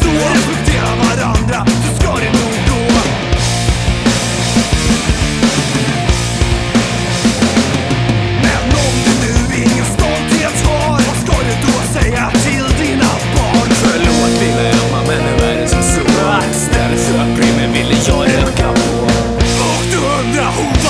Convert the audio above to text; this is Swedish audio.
så Respektera varandra så ska det nog gå Men om du nu ingen stolthet har Vad ska du då säga till dina barn? Förlåt lilla Emma men nu är det som så Istället för att bry mig jag röka på Och du undrar hon